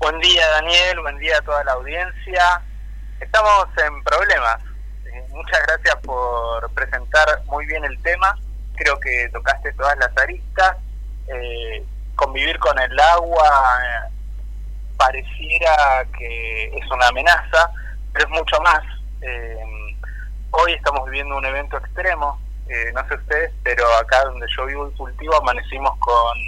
Buen día Daniel, buen día a toda la audiencia. Estamos en problemas. Eh, muchas gracias por presentar muy bien el tema. Creo que tocaste todas las aristas. Eh, convivir con el agua eh, pareciera que es una amenaza, pero es mucho más. hoy estamos viviendo un evento extremo. no sé ustedes, pero acá donde yo vivo y cultivo amanecimos con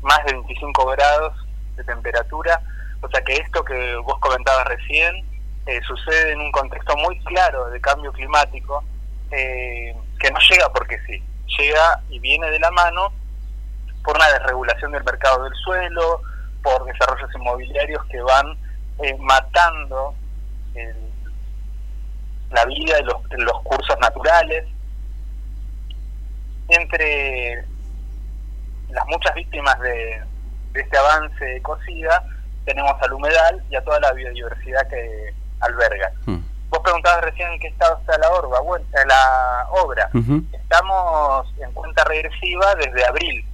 más de 25 grados de temperatura, o sea que esto que vos comentabas recién eh, sucede en un contexto muy claro de cambio climático, eh, que no llega porque sí, llega y viene de la mano por una desregulación del mercado del suelo, por desarrollos inmobiliarios que van eh, matando la vida de los cursos naturales. Entre las muchas víctimas de, de este avance de cocida, tenemos al humedal y a toda la biodiversidad que alberga. Hmm. Vos preguntabas recién en qué estado está la, orba, bueno, eh, la obra. Estamos en cuenta regresiva desde abril,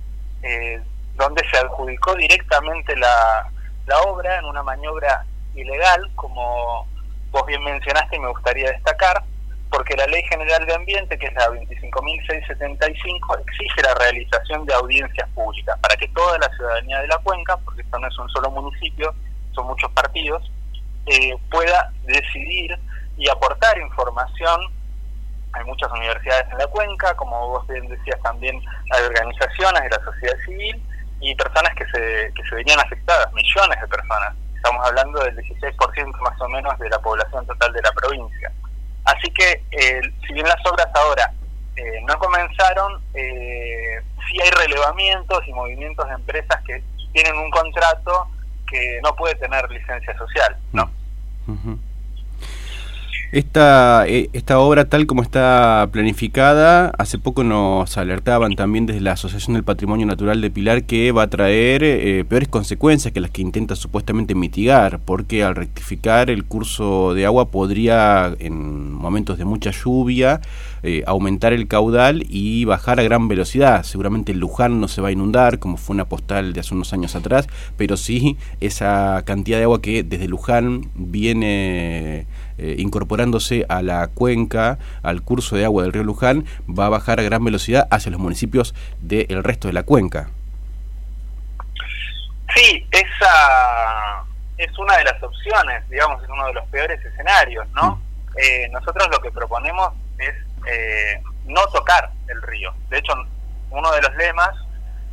eh, donde se adjudicó directamente la, la obra en una maniobra ilegal, como vos bien mencionaste y me gustaría destacar, porque la Ley General de Ambiente, que es la 25.675, exige la realización de audiencias públicas para que toda la ciudadanía de la cuenca, porque esto no es un solo municipio, son muchos partidos, eh, pueda decidir y aportar información. Hay muchas universidades en la cuenca, como vos bien decías también, hay organizaciones de la sociedad civil y personas que se, que se venían afectadas, millones de personas. Estamos hablando del 16% más o menos de la población total de la provincia. Así que, eh, si bien las obras ahora eh, no comenzaron, eh, sí hay relevamientos y movimientos de empresas que tienen un contrato que no puede tener licencia social, ¿no? Esta, eh, esta obra tal como está planificada, hace poco nos alertaban también desde la Asociación del Patrimonio Natural de Pilar que va a traer eh, peores consecuencias que las que intenta supuestamente mitigar, porque al rectificar el curso de agua podría en momentos de mucha lluvia eh, aumentar el caudal y bajar a gran velocidad. Seguramente Luján no se va a inundar como fue una postal de hace unos años atrás, pero sí esa cantidad de agua que desde Luján viene eh, incorporándose a la cuenca, al curso de agua del río Luján, va a bajar a gran velocidad hacia los municipios del resto de la cuenca. Sí, esa es una de las opciones, digamos, es uno de los peores escenarios, ¿no? Eh, nosotros lo que proponemos es eh, no tocar el río. De hecho, uno de los lemas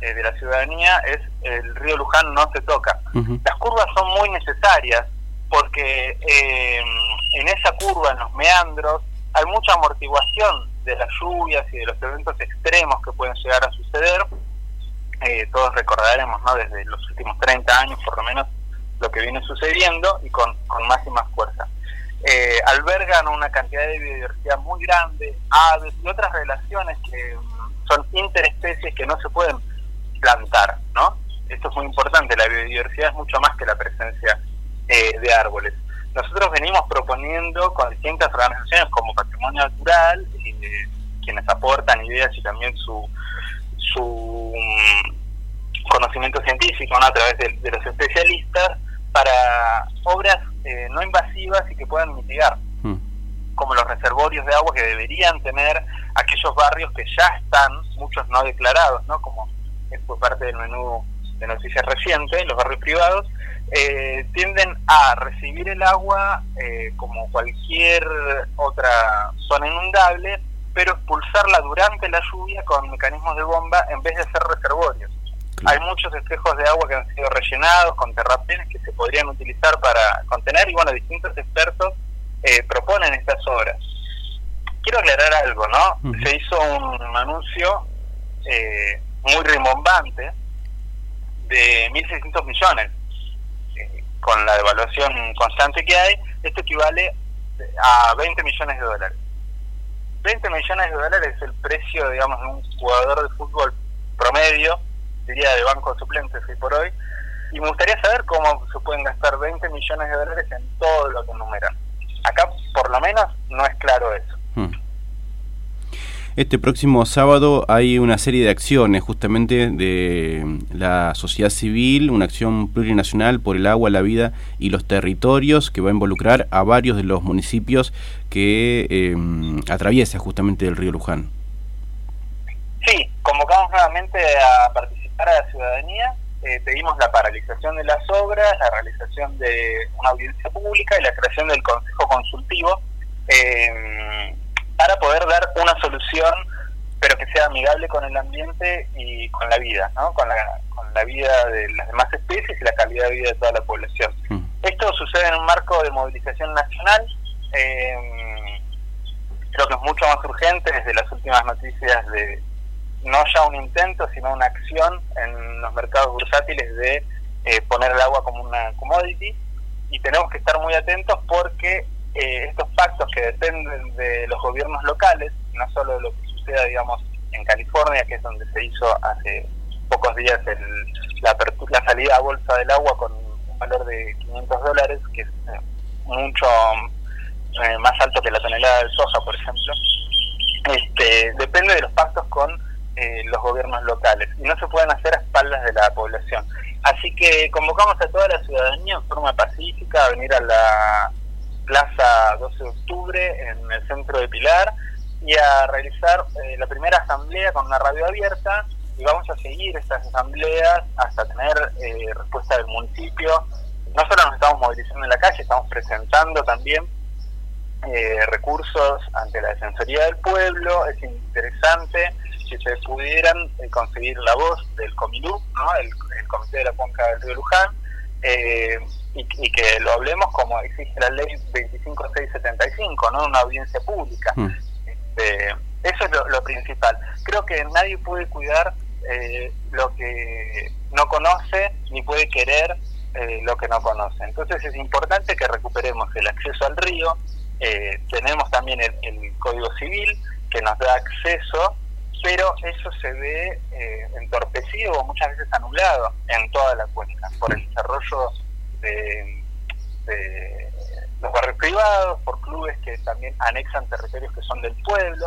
de la ciudadanía es el río Luján no se toca. Las curvas son muy necesarias porque eh, en esa curva, en los meandros, hay mucha amortiguación de las lluvias y de los eventos extremos que pueden llegar a suceder. Eh, todos recordaremos, ¿no? Desde los últimos 30 años, por lo menos, lo que viene sucediendo y con, con más y más fuerza. Eh, albergan una cantidad de biodiversidad muy grande, aves y otras relaciones que mm, son interespecies que no se pueden plantar, ¿no? Esto es muy importante, la biodiversidad es mucho más que la presencia eh, de árboles. Nosotros venimos proponiendo con distintas organizaciones como Patrimonio Natural, eh, quienes aportan ideas y también su, su mm, conocimiento científico a través de, los especialistas, para obras eh, no invasivas y que puedan mitigar, mm. como los reservorios de agua que deberían tener aquellos barrios que ya están, muchos no declarados, ¿no? como por parte del menú de noticias recientes, los barrios privados, eh, tienden a recibir el agua eh, como cualquier otra zona inundable, pero expulsarla durante la lluvia con mecanismos de bomba en vez de hacer reservorios. Hay muchos espejos de agua que han sido rellenados con terraplenes que se podrían utilizar para contener y bueno, distintos expertos eh, proponen estas obras. Quiero aclarar algo, ¿no? Se hizo un anuncio muy rimbombante de 1.600 millones con la devaluación constante que hay, esto equivale a 20 millones de dólares. 20 millones de dólares es el precio, digamos, de un jugador de fútbol promedio, diría de banco suplentes hoy por hoy, y me gustaría saber cómo se pueden gastar 20 millones de dólares en todo lo que enumeran. Acá, por lo menos, no es claro eso. Hmm. Este próximo sábado hay una serie de acciones justamente de la sociedad civil, una acción plurinacional por el agua, la vida y los territorios que va a involucrar a varios de los municipios que eh, atraviesa justamente el río Luján. Sí, convocamos nuevamente a participar a la ciudadanía eh, pedimos la paralización de las obras, la realización de una audiencia pública y la creación del Consejo Consultivo eh, para poder dar una solución, pero que sea amigable con el ambiente y con la vida, ¿no? con, la, con la vida de las demás especies y la calidad de vida de toda la población. Mm. Esto sucede en un marco de movilización nacional. Eh, creo que es mucho más urgente desde las últimas noticias de no ya un intento, sino una acción en los mercados bursátiles de eh, poner el agua como una commodity. Y tenemos que estar muy atentos porque eh, estos pactos que dependen de los gobiernos locales, no solo de lo que suceda, digamos, en California, que es donde se hizo hace pocos días el, la, la salida a bolsa del agua con un valor de 500 dólares, que es eh, mucho más alto que la tonelada de soja, por ejemplo, este, depende de los pactos con eh, los gobiernos locales y no se pueden hacer a espaldas de la población. Así que convocamos a toda la ciudadanía en forma pacífica a venir a la Plaza 12 de Octubre en el centro de Pilar y a realizar eh, la primera asamblea con una radio abierta y vamos a seguir estas asambleas hasta tener eh, respuesta del municipio. No solo nos estamos movilizando en la calle, estamos presentando también recursos ante la Defensoría del Pueblo. Es interesante si se pudieran eh, conseguir la voz del Comilú, el, Comité de la Cuenca del Río Luján, eh, y, que lo hablemos como exige la ley 25675, ¿no? una audiencia pública. Mm. Este, eso es lo, principal. Creo que nadie puede cuidar eh, lo que no conoce ni puede querer lo que no conoce. Entonces es importante que recuperemos el acceso al río. tenemos también el Código Civil que nos da acceso pero eso se ve eh, entorpecido muchas veces anulado en toda la cuenca por el desarrollo de, los barrios privados, por clubes que también anexan territorios que son del pueblo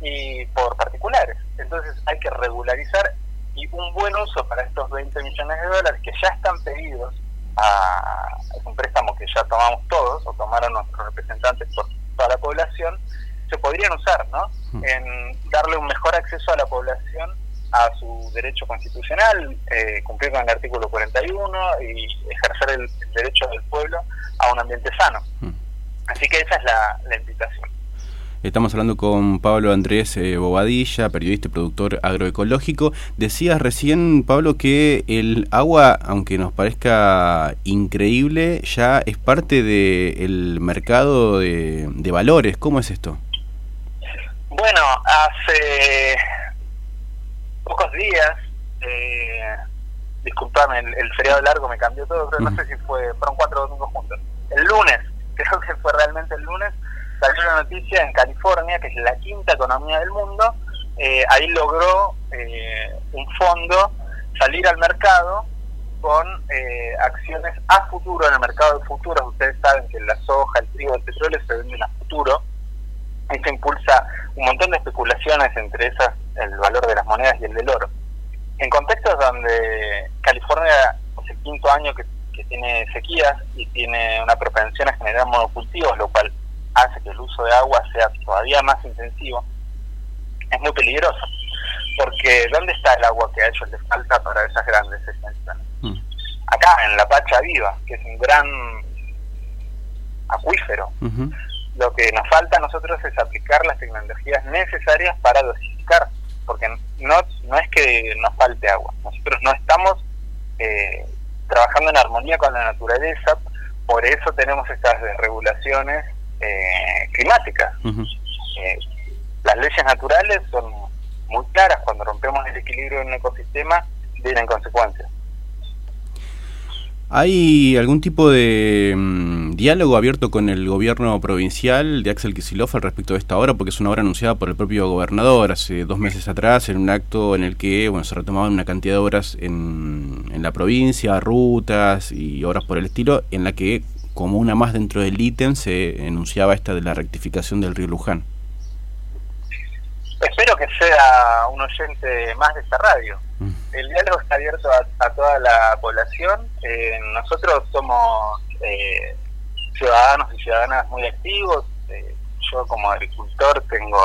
y por particulares. Entonces hay que regularizar y un buen uso para estos 20 millones de dólares que ya están pedidos a, es un préstamo que ya tomamos todos o tomaron nuestros representantes por toda la población se podrían usar, ¿no? Hmm. En darle un mejor acceso a la población a su derecho constitucional, eh, cumplir con el artículo 41 y ejercer el, derecho del pueblo a un ambiente sano. Hmm. Así que esa es la, invitación. Estamos hablando con Pablo Andrés eh, Bobadilla, periodista y productor agroecológico. Decías recién, Pablo, que el agua, aunque nos parezca increíble, ya es parte del mercado de valores. ¿Cómo es esto? Bueno, hace pocos días, eh, disculpame, el, feriado largo me cambió todo, pero no sé si fue, fueron cuatro domingos juntos. El lunes, creo que fue realmente el lunes, salió una noticia en California, que es la quinta economía del mundo, eh, ahí logró eh, un fondo salir al mercado con eh, acciones a futuro en el mercado de futuros. Ustedes saben que la soja, el trigo, el petróleo se venden a futuro. Esto impulsa un montón de especulaciones, entre esas el valor de las monedas y el del oro. En contextos donde California es el quinto año que, tiene sequías y tiene una propensión a generar monocultivos, lo cual hace que el uso de agua sea todavía más intensivo, es muy peligroso. Porque ¿dónde está el agua que a ellos les falta para esas grandes extensiones? Mm. Acá, en la Pacha Viva, que es un gran acuífero. Lo que nos falta a nosotros es aplicar las tecnologías necesarias para dosificar, porque no, no es que nos falte agua, nosotros no estamos eh, trabajando en armonía con la naturaleza, por eso tenemos estas regulaciones eh, climáticas. Eh, las leyes naturales son muy claras, cuando rompemos el equilibrio en un ecosistema vienen consecuencias. ¿Hay algún tipo de mm, diálogo abierto con el gobierno provincial de Axel Kicillof al respecto de esta obra? Porque es una obra anunciada por el propio gobernador hace dos meses atrás en un acto en el que bueno, se retomaban una cantidad de obras en, en la provincia, rutas y obras por el estilo, en la que como una más dentro del ítem se enunciaba esta de la rectificación del río Luján. Espero que sea un oyente más de esta radio. El diálogo está abierto a, toda la población. Eh, nosotros somos eh, ciudadanos y ciudadanas muy activos. Eh, yo como agricultor tengo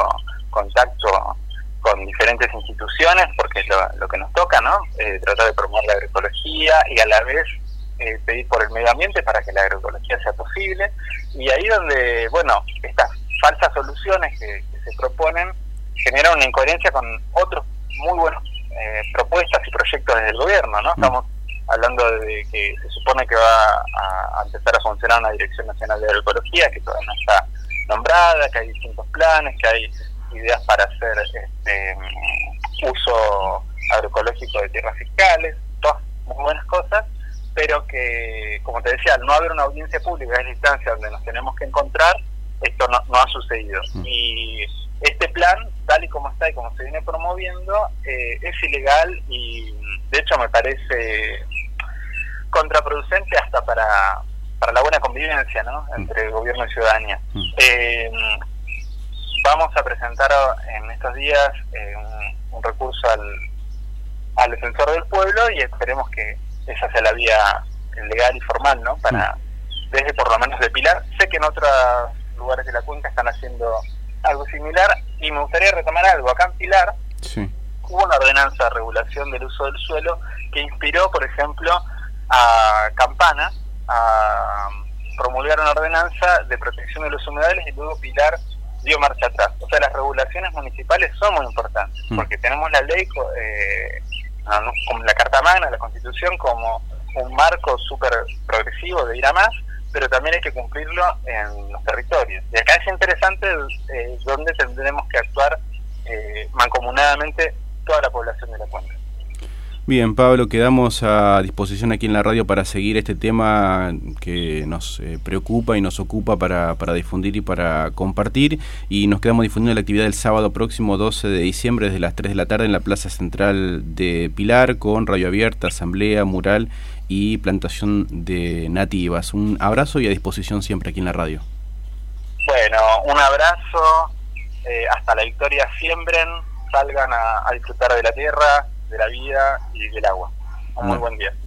contacto con diferentes instituciones porque es lo, que nos toca, ¿no? tratar de promover la agroecología y a la vez pedir por el medio ambiente para que la agroecología sea posible. Y ahí donde, bueno, estas falsas soluciones que se proponen genera una incoherencia con otros muy buenos eh, propuestas y proyectos desde el gobierno, ¿no? Mm. Estamos hablando de que se supone que va a, empezar a funcionar una Dirección Nacional de Agroecología que todavía no está nombrada, que hay distintos planes, que hay ideas para hacer este, uso agroecológico de tierras fiscales, todas muy buenas cosas, pero que, como te decía, al no haber una audiencia pública en la instancia donde nos tenemos que encontrar, esto no, no ha sucedido. Mm. Y este plan, tal y como está y como se viene promoviendo, eh, es ilegal y de hecho me parece contraproducente hasta para, para la buena convivencia ¿no? Mm. entre gobierno y ciudadanía. Mm. Eh, vamos a presentar en estos días eh, un, recurso al, al defensor del pueblo y esperemos que esa sea la vía legal y formal, ¿no? Para, mm. desde por lo menos de Pilar. Sé que en otros lugares de la cuenca están haciendo algo similar y me gustaría retomar algo. Acá en Pilar hubo una ordenanza de regulación del uso del suelo que inspiró, por ejemplo, a Campana a promulgar una ordenanza de protección de los humedales y luego Pilar dio marcha atrás. O sea, las regulaciones municipales son muy importantes mm. porque tenemos la ley, eh, como la Carta Magna, la Constitución, como un marco súper progresivo de ir a más pero también hay que cumplirlo en los territorios. Y acá es interesante eh, donde tendremos que actuar eh, mancomunadamente toda la población de la cuenca. Bien, Pablo, quedamos a disposición aquí en la radio para seguir este tema que nos eh, preocupa y nos ocupa para, para, difundir y para compartir. Y nos quedamos difundiendo la actividad del sábado próximo 12 de diciembre desde las 3 de la tarde en la Plaza Central de Pilar con radio abierta, asamblea, mural y plantación de nativas. Un abrazo y a disposición siempre aquí en la radio. Bueno, un abrazo, eh, hasta la victoria siembren, salgan a, disfrutar de la tierra, de la vida y del agua. Un muy buen día.